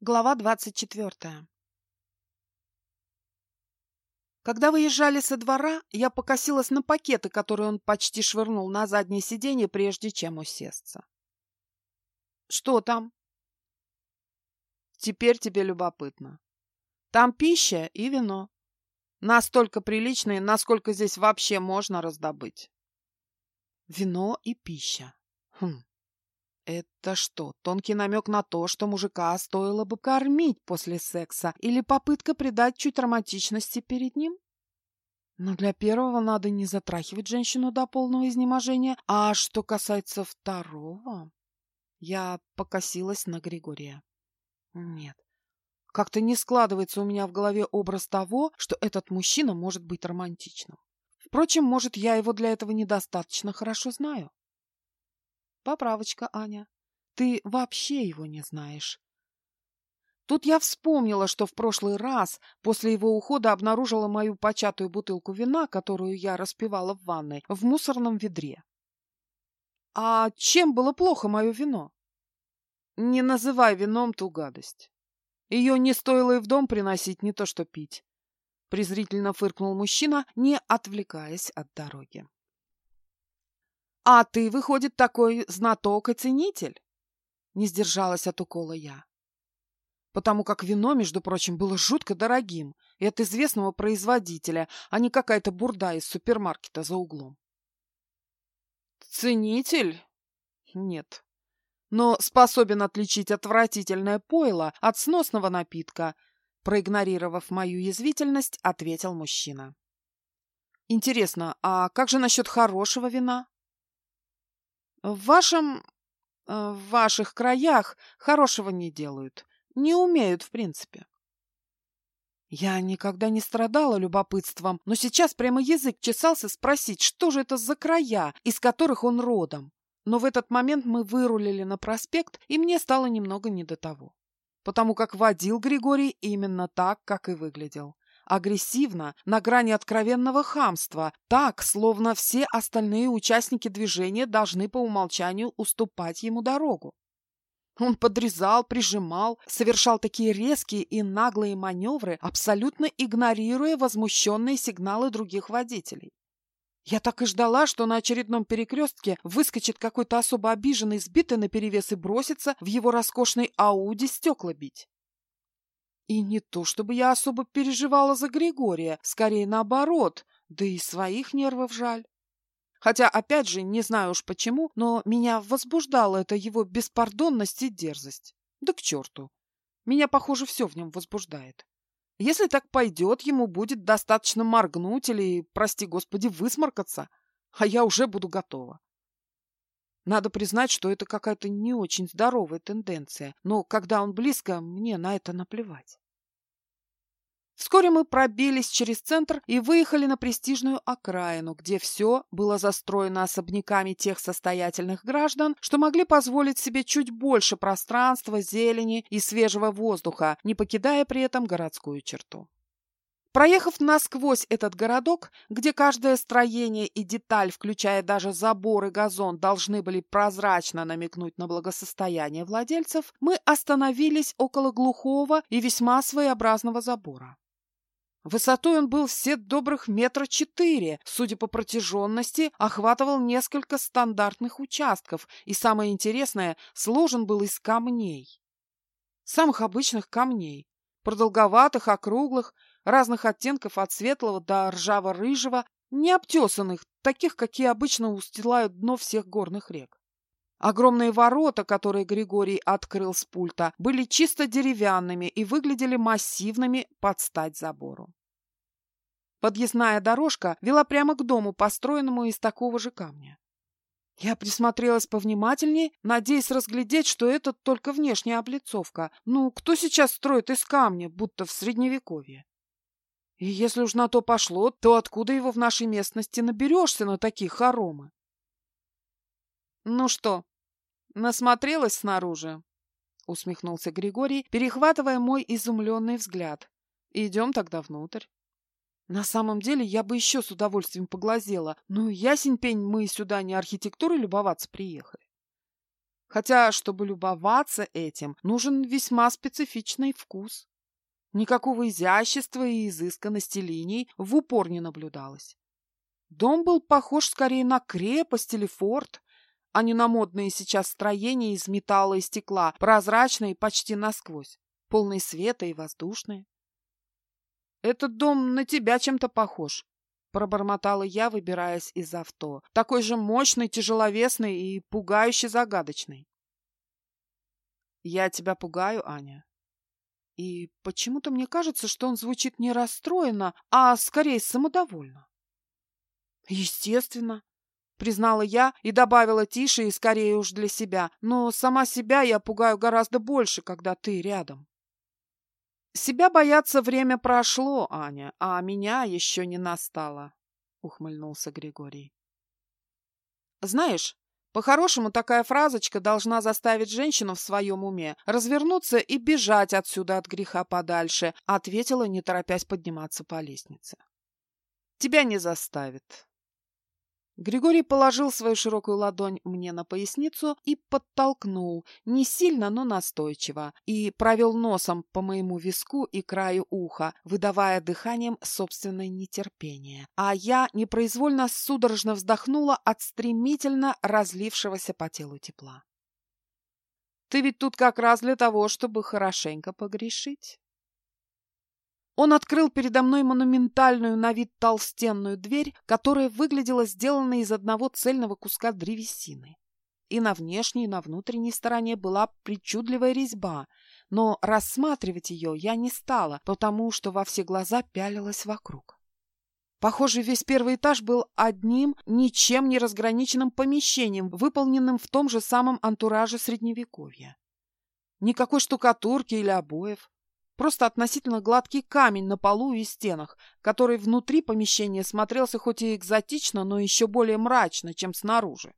Глава двадцать четвертая Когда выезжали со двора, я покосилась на пакеты, которые он почти швырнул на заднее сиденье, прежде чем усесться. «Что там?» «Теперь тебе любопытно. Там пища и вино. Настолько приличные, насколько здесь вообще можно раздобыть». «Вино и пища. Хм. Это что, тонкий намек на то, что мужика стоило бы кормить после секса или попытка придать чуть романтичности перед ним? Но для первого надо не затрахивать женщину до полного изнеможения, а что касается второго... Я покосилась на Григория. Нет, как-то не складывается у меня в голове образ того, что этот мужчина может быть романтичным. Впрочем, может, я его для этого недостаточно хорошо знаю. Поправочка, Аня. Ты вообще его не знаешь. Тут я вспомнила, что в прошлый раз после его ухода обнаружила мою початую бутылку вина, которую я распивала в ванной, в мусорном ведре. А чем было плохо мое вино? Не называй вином ту гадость. Ее не стоило и в дом приносить, не то что пить. Презрительно фыркнул мужчина, не отвлекаясь от дороги. «А ты, выходит, такой знаток и ценитель?» Не сдержалась от укола я. Потому как вино, между прочим, было жутко дорогим, и от известного производителя, а не какая-то бурда из супермаркета за углом. «Ценитель?» «Нет. Но способен отличить отвратительное пойло от сносного напитка», проигнорировав мою язвительность, ответил мужчина. «Интересно, а как же насчет хорошего вина?» В вашем... Э, в ваших краях хорошего не делают. Не умеют, в принципе. Я никогда не страдала любопытством, но сейчас прямо язык чесался спросить, что же это за края, из которых он родом. Но в этот момент мы вырулили на проспект, и мне стало немного не до того. Потому как водил Григорий именно так, как и выглядел агрессивно, на грани откровенного хамства, так, словно все остальные участники движения должны по умолчанию уступать ему дорогу. Он подрезал, прижимал, совершал такие резкие и наглые маневры, абсолютно игнорируя возмущенные сигналы других водителей. Я так и ждала, что на очередном перекрестке выскочит какой-то особо обиженный, сбитый наперевес и бросится в его роскошной Ауди стекла бить. И не то, чтобы я особо переживала за Григория, скорее наоборот, да и своих нервов жаль. Хотя, опять же, не знаю уж почему, но меня возбуждала эта его беспардонность и дерзость. Да к черту. Меня, похоже, все в нем возбуждает. Если так пойдет, ему будет достаточно моргнуть или, прости господи, высморкаться, а я уже буду готова. Надо признать, что это какая-то не очень здоровая тенденция, но когда он близко, мне на это наплевать. Вскоре мы пробились через центр и выехали на престижную окраину, где все было застроено особняками тех состоятельных граждан, что могли позволить себе чуть больше пространства, зелени и свежего воздуха, не покидая при этом городскую черту. Проехав насквозь этот городок, где каждое строение и деталь, включая даже забор и газон, должны были прозрачно намекнуть на благосостояние владельцев, мы остановились около глухого и весьма своеобразного забора. Высотой он был все добрых метра четыре, судя по протяженности, охватывал несколько стандартных участков и, самое интересное, сложен был из камней. Самых обычных камней, продолговатых, округлых, разных оттенков от светлого до ржаво-рыжего, не обтесанных, таких, какие обычно устилают дно всех горных рек. Огромные ворота, которые Григорий открыл с пульта, были чисто деревянными и выглядели массивными под стать забору. Подъездная дорожка вела прямо к дому, построенному из такого же камня. Я присмотрелась повнимательнее, надеясь разглядеть, что это только внешняя облицовка. Ну, кто сейчас строит из камня, будто в Средневековье? И если уж на то пошло, то откуда его в нашей местности наберешься на такие хоромы? Ну что, насмотрелась снаружи? Усмехнулся Григорий, перехватывая мой изумленный взгляд. Идем тогда внутрь. На самом деле я бы еще с удовольствием поглазела, но ясень пень мы сюда не архитектурой любоваться приехали. Хотя, чтобы любоваться этим, нужен весьма специфичный вкус. Никакого изящества и изысканности линий в упор не наблюдалось. Дом был похож скорее на крепость или форт, а не на модные сейчас строения из металла и стекла, прозрачные почти насквозь, полные света и воздушные. «Этот дом на тебя чем-то похож», — пробормотала я, выбираясь из авто. «Такой же мощный, тяжеловесный и пугающе загадочный». «Я тебя пугаю, Аня?» И почему-то мне кажется, что он звучит не расстроенно, а скорее самодовольно. «Естественно», — признала я и добавила тише и скорее уж для себя, но сама себя я пугаю гораздо больше, когда ты рядом. «Себя бояться время прошло, Аня, а меня еще не настало», — ухмыльнулся Григорий. «Знаешь, по-хорошему такая фразочка должна заставить женщину в своем уме развернуться и бежать отсюда от греха подальше», — ответила, не торопясь подниматься по лестнице. «Тебя не заставит. Григорий положил свою широкую ладонь мне на поясницу и подтолкнул, не сильно, но настойчиво, и провел носом по моему виску и краю уха, выдавая дыханием собственное нетерпение. А я непроизвольно судорожно вздохнула от стремительно разлившегося по телу тепла. «Ты ведь тут как раз для того, чтобы хорошенько погрешить». Он открыл передо мной монументальную на вид толстенную дверь, которая выглядела сделанной из одного цельного куска древесины. И на внешней, и на внутренней стороне была причудливая резьба, но рассматривать ее я не стала, потому что во все глаза пялилась вокруг. Похоже, весь первый этаж был одним, ничем не разграниченным помещением, выполненным в том же самом антураже Средневековья. Никакой штукатурки или обоев, Просто относительно гладкий камень на полу и стенах, который внутри помещения смотрелся хоть и экзотично, но еще более мрачно, чем снаружи.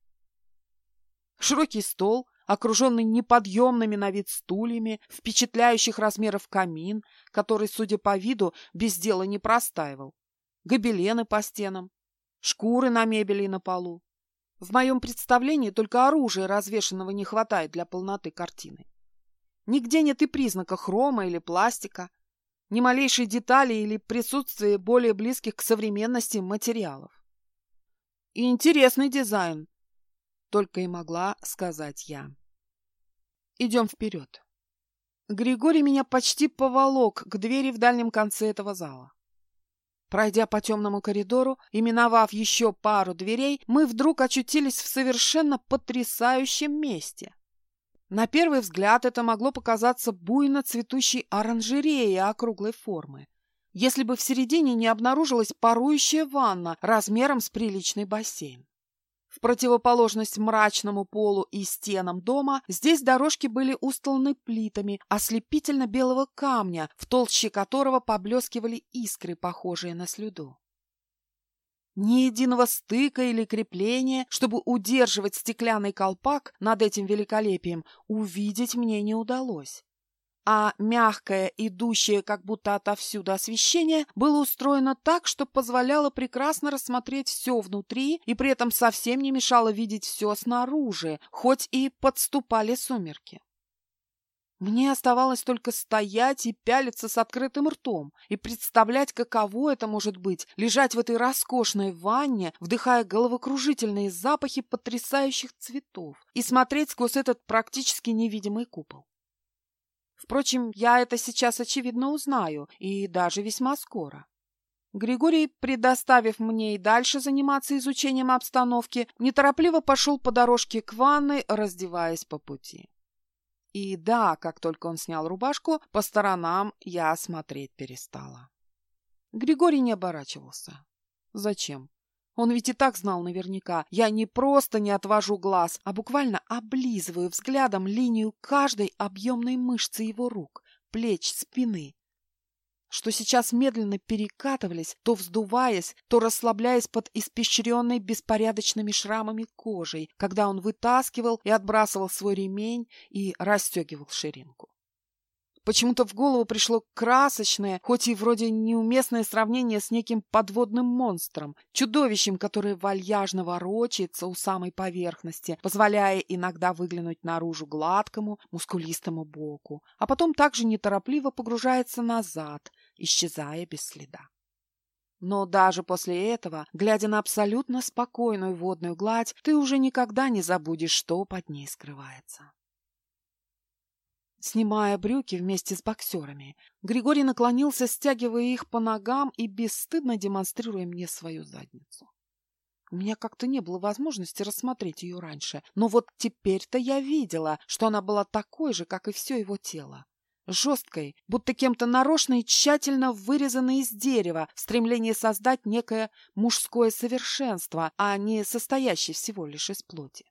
Широкий стол, окруженный неподъемными на вид стульями, впечатляющих размеров камин, который, судя по виду, без дела не простаивал, гобелены по стенам, шкуры на мебели и на полу. В моем представлении только оружия развешенного не хватает для полноты картины. Нигде нет и признака хрома или пластика, ни малейшей детали или присутствия более близких к современности материалов. И интересный дизайн, только и могла сказать я. Идем вперед. Григорий меня почти поволок к двери в дальнем конце этого зала. Пройдя по темному коридору и миновав еще пару дверей, мы вдруг очутились в совершенно потрясающем месте. На первый взгляд это могло показаться буйно цветущей оранжереей округлой формы, если бы в середине не обнаружилась парующая ванна размером с приличный бассейн. В противоположность мрачному полу и стенам дома, здесь дорожки были устланы плитами ослепительно-белого камня, в толще которого поблескивали искры, похожие на слюду. Ни единого стыка или крепления, чтобы удерживать стеклянный колпак над этим великолепием, увидеть мне не удалось. А мягкое, идущее как будто отовсюду освещение, было устроено так, что позволяло прекрасно рассмотреть все внутри и при этом совсем не мешало видеть все снаружи, хоть и подступали сумерки. Мне оставалось только стоять и пялиться с открытым ртом и представлять, каково это может быть — лежать в этой роскошной ванне, вдыхая головокружительные запахи потрясающих цветов и смотреть сквозь этот практически невидимый купол. Впрочем, я это сейчас очевидно узнаю, и даже весьма скоро. Григорий, предоставив мне и дальше заниматься изучением обстановки, неторопливо пошел по дорожке к ванной, раздеваясь по пути. И да, как только он снял рубашку, по сторонам я смотреть перестала. Григорий не оборачивался. Зачем? Он ведь и так знал наверняка. Я не просто не отвожу глаз, а буквально облизываю взглядом линию каждой объемной мышцы его рук, плеч, спины что сейчас медленно перекатывались, то вздуваясь, то расслабляясь под испещренной беспорядочными шрамами кожей, когда он вытаскивал и отбрасывал свой ремень и расстегивал ширинку. Почему-то в голову пришло красочное, хоть и вроде неуместное сравнение с неким подводным монстром, чудовищем, которое вальяжно ворочается у самой поверхности, позволяя иногда выглянуть наружу гладкому, мускулистому боку, а потом также неторопливо погружается назад, исчезая без следа. Но даже после этого, глядя на абсолютно спокойную водную гладь, ты уже никогда не забудешь, что под ней скрывается. Снимая брюки вместе с боксерами, Григорий наклонился, стягивая их по ногам и бесстыдно демонстрируя мне свою задницу. У меня как-то не было возможности рассмотреть ее раньше, но вот теперь-то я видела, что она была такой же, как и все его тело. Жесткой, будто кем-то нарочно и тщательно вырезанной из дерева в стремлении создать некое мужское совершенство, а не состоящее всего лишь из плоти.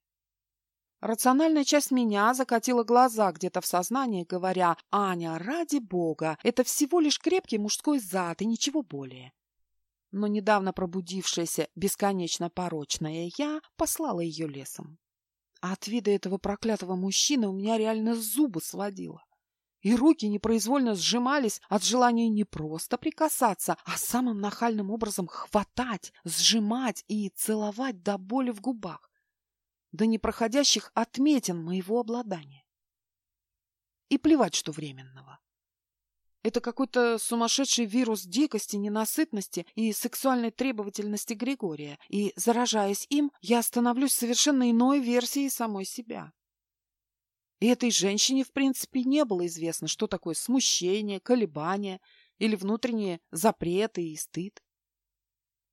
Рациональная часть меня закатила глаза где-то в сознании, говоря, «Аня, ради бога, это всего лишь крепкий мужской зад и ничего более». Но недавно пробудившаяся бесконечно порочная я послала ее лесом. А от вида этого проклятого мужчины у меня реально зубы сводило. И руки непроизвольно сжимались от желания не просто прикасаться, а самым нахальным образом хватать, сжимать и целовать до боли в губах до непроходящих отметин моего обладания. И плевать, что временного. Это какой-то сумасшедший вирус дикости, ненасытности и сексуальной требовательности Григория, и, заражаясь им, я становлюсь совершенно иной версией самой себя. И этой женщине, в принципе, не было известно, что такое смущение, колебания или внутренние запреты и стыд.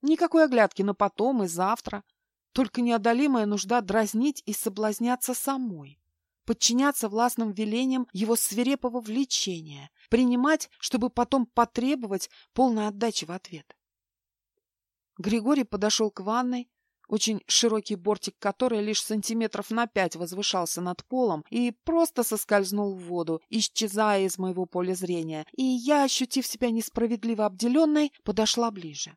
Никакой оглядки на потом и завтра – только неодолимая нужда дразнить и соблазняться самой, подчиняться властным велениям его свирепого влечения, принимать, чтобы потом потребовать полной отдачи в ответ. Григорий подошел к ванной, очень широкий бортик которой лишь сантиметров на пять возвышался над полом и просто соскользнул в воду, исчезая из моего поля зрения, и я, ощутив себя несправедливо обделенной, подошла ближе.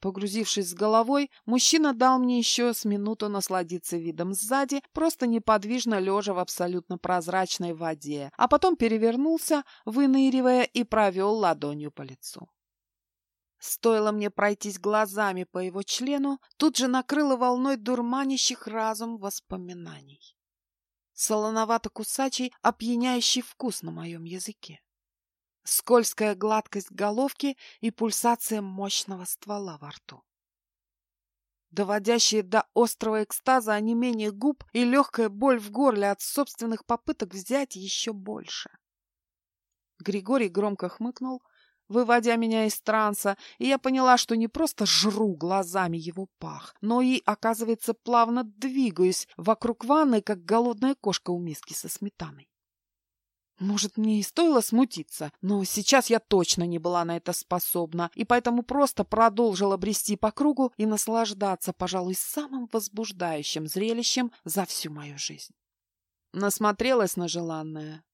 Погрузившись с головой, мужчина дал мне еще с минуту насладиться видом сзади, просто неподвижно лежа в абсолютно прозрачной воде, а потом перевернулся, выныривая, и провел ладонью по лицу. Стоило мне пройтись глазами по его члену, тут же накрыло волной дурманящих разум воспоминаний. Солоновато-кусачий, опьяняющий вкус на моем языке скользкая гладкость головки и пульсация мощного ствола во рту. Доводящие до острого экстаза онемение губ и легкая боль в горле от собственных попыток взять еще больше. Григорий громко хмыкнул, выводя меня из транса, и я поняла, что не просто жру глазами его пах, но и, оказывается, плавно двигаюсь вокруг ванны, как голодная кошка у миски со сметаной. Может, мне и стоило смутиться, но сейчас я точно не была на это способна, и поэтому просто продолжила брести по кругу и наслаждаться, пожалуй, самым возбуждающим зрелищем за всю мою жизнь. Насмотрелась на желанное.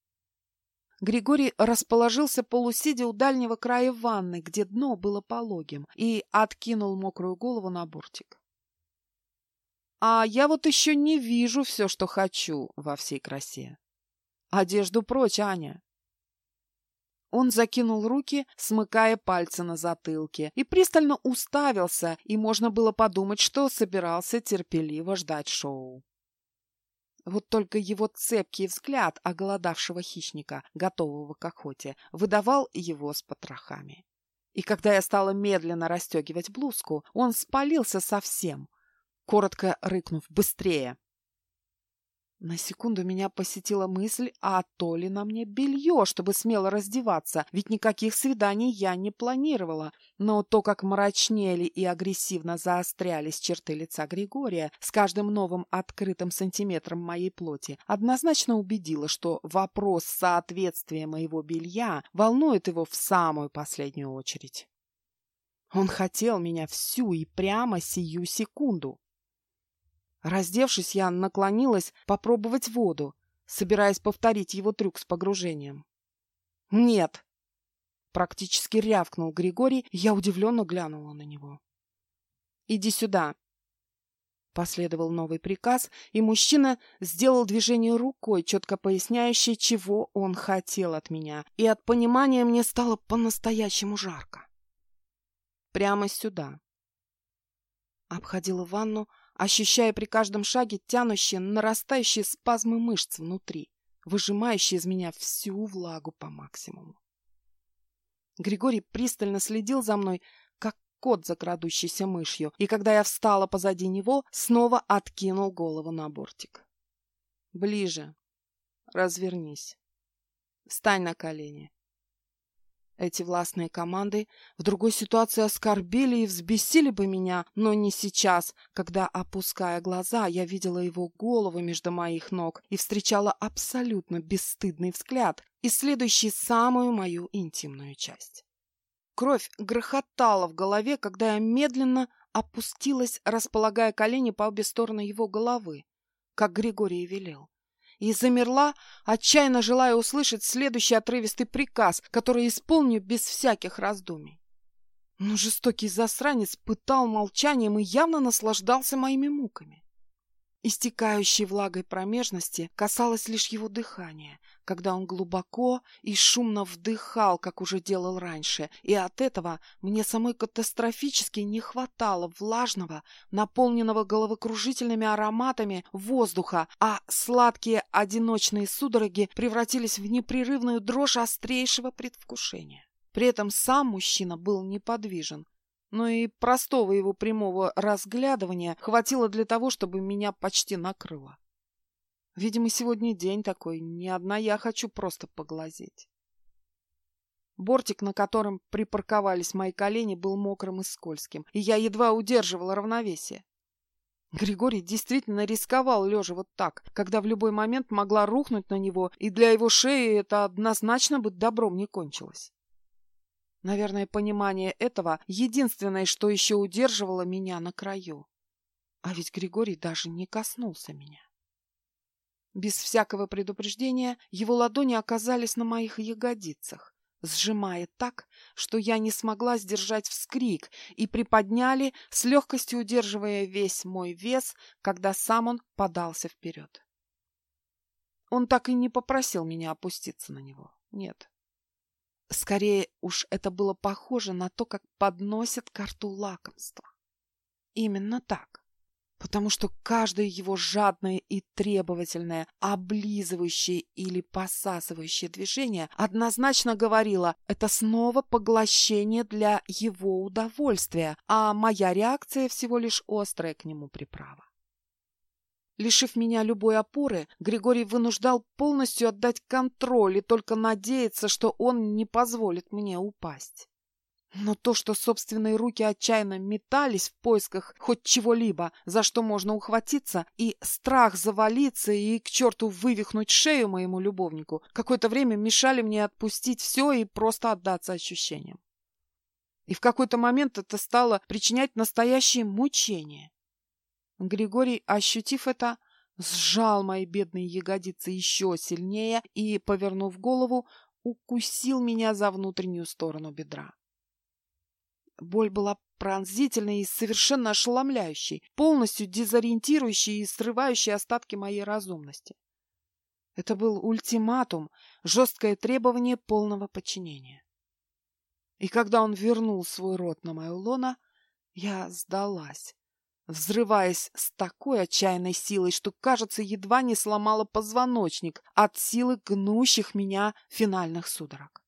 Григорий расположился полусидя у дальнего края ванны, где дно было пологим, и откинул мокрую голову на бортик. А я вот еще не вижу все, что хочу во всей красе. Одежду прочь, Аня!» Он закинул руки, смыкая пальцы на затылке, и пристально уставился, и можно было подумать, что собирался терпеливо ждать шоу. Вот только его цепкий взгляд оголодавшего хищника, готового к охоте, выдавал его с потрохами. И когда я стала медленно расстегивать блузку, он спалился совсем, коротко рыкнув «быстрее!». На секунду меня посетила мысль, а то ли на мне белье, чтобы смело раздеваться, ведь никаких свиданий я не планировала. Но то, как мрачнели и агрессивно заострялись черты лица Григория с каждым новым открытым сантиметром моей плоти, однозначно убедило, что вопрос соответствия моего белья волнует его в самую последнюю очередь. Он хотел меня всю и прямо сию секунду. Раздевшись, я наклонилась попробовать воду, собираясь повторить его трюк с погружением. «Нет!» Практически рявкнул Григорий, я удивленно глянула на него. «Иди сюда!» Последовал новый приказ, и мужчина сделал движение рукой, четко поясняющее, чего он хотел от меня, и от понимания мне стало по-настоящему жарко. Прямо сюда. Обходила ванну, ощущая при каждом шаге тянущие, нарастающие спазмы мышц внутри, выжимающие из меня всю влагу по максимуму. Григорий пристально следил за мной, как кот за крадущейся мышью, и когда я встала позади него, снова откинул голову на бортик. «Ближе. Развернись. Встань на колени. Эти властные команды в другой ситуации оскорбили и взбесили бы меня, но не сейчас, когда, опуская глаза, я видела его голову между моих ног и встречала абсолютно бесстыдный взгляд, исследующий самую мою интимную часть. Кровь грохотала в голове, когда я медленно опустилась, располагая колени по обе стороны его головы, как Григорий велел и замерла, отчаянно желая услышать следующий отрывистый приказ, который исполню без всяких раздумий. Но жестокий засранец пытал молчанием и явно наслаждался моими муками. Истекающей влагой промежности касалось лишь его дыхания, когда он глубоко и шумно вдыхал, как уже делал раньше, и от этого мне самой катастрофически не хватало влажного, наполненного головокружительными ароматами воздуха, а сладкие одиночные судороги превратились в непрерывную дрожь острейшего предвкушения. При этом сам мужчина был неподвижен, но и простого его прямого разглядывания хватило для того, чтобы меня почти накрыло. Видимо, сегодня день такой, не одна я хочу просто поглазеть. Бортик, на котором припарковались мои колени, был мокрым и скользким, и я едва удерживала равновесие. Григорий действительно рисковал, лежа вот так, когда в любой момент могла рухнуть на него, и для его шеи это однозначно бы добром не кончилось. Наверное, понимание этого — единственное, что еще удерживало меня на краю. А ведь Григорий даже не коснулся меня. Без всякого предупреждения его ладони оказались на моих ягодицах, сжимая так, что я не смогла сдержать вскрик, и приподняли, с легкостью удерживая весь мой вес, когда сам он подался вперед. Он так и не попросил меня опуститься на него. Нет. Скорее уж это было похоже на то, как подносят карту лакомства. Именно так. Потому что каждое его жадное и требовательное, облизывающее или посасывающее движение однозначно говорило «это снова поглощение для его удовольствия, а моя реакция всего лишь острая к нему приправа». Лишив меня любой опоры, Григорий вынуждал полностью отдать контроль и только надеяться, что он не позволит мне упасть. Но то, что собственные руки отчаянно метались в поисках хоть чего-либо, за что можно ухватиться, и страх завалиться и к черту вывихнуть шею моему любовнику, какое-то время мешали мне отпустить все и просто отдаться ощущениям. И в какой-то момент это стало причинять настоящее мучение. Григорий, ощутив это, сжал мои бедные ягодицы еще сильнее и, повернув голову, укусил меня за внутреннюю сторону бедра. Боль была пронзительной и совершенно ошеломляющей, полностью дезориентирующей и срывающей остатки моей разумности. Это был ультиматум, жесткое требование полного подчинения. И когда он вернул свой рот на мою лоно, я сдалась, взрываясь с такой отчаянной силой, что, кажется, едва не сломала позвоночник от силы гнущих меня финальных судорог.